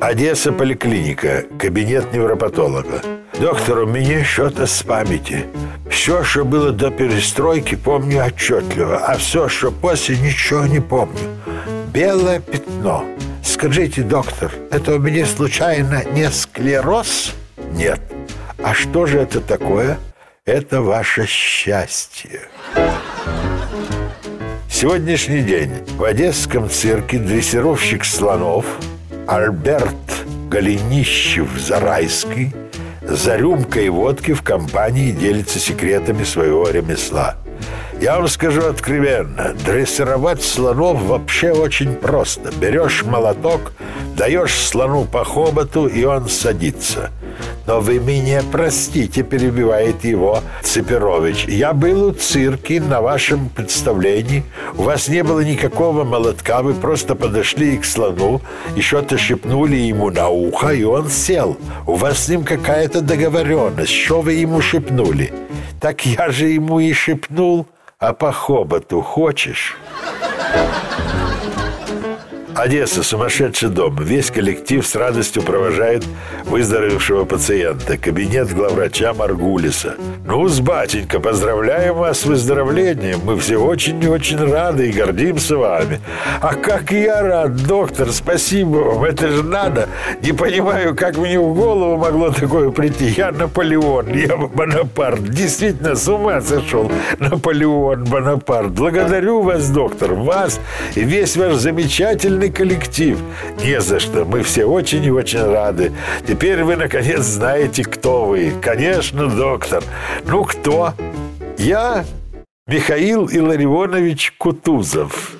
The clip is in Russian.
Одесса поликлиника, кабинет невропатолога. Доктор, у меня что-то с памяти. Все, что было до перестройки, помню отчетливо, а все, что после, ничего не помню. Белое пятно. Скажите, доктор, это у меня случайно не склероз? Нет. А что же это такое? Это ваше счастье. Сегодняшний день в Одесском цирке дрессировщик слонов Альберт Голенищев-Зарайский за рюмкой водки в компании делится секретами своего ремесла. Я вам скажу откровенно, дрессировать слонов вообще очень просто. Берешь молоток, даешь слону по хоботу, и он садится – но вы меня простите, перебивает его Цепирович. Я был у цирки на вашем представлении. У вас не было никакого молотка, вы просто подошли к слону и что-то шепнули ему на ухо, и он сел. У вас с ним какая-то договоренность. Что вы ему шепнули? Так я же ему и шепнул, а по хоботу хочешь? Одесса – сумасшедший дом. Весь коллектив с радостью провожает выздоровевшего пациента. Кабинет главврача Маргулиса. Ну, с батенька, поздравляем вас с выздоровлением. Мы все очень и очень рады и гордимся вами. А как я рад, доктор, спасибо вам. Это же надо. Не понимаю, как мне в голову могло такое прийти. Я Наполеон, я Бонапарт. Действительно, с ума сошел. Наполеон Бонапарт. Благодарю вас, доктор, вас и весь ваш замечательный прекрасный коллектив. Не за что. Мы все очень и очень рады. Теперь вы, наконец, знаете, кто вы. Конечно, доктор. Ну, кто? Я Михаил Илларионович Кутузов.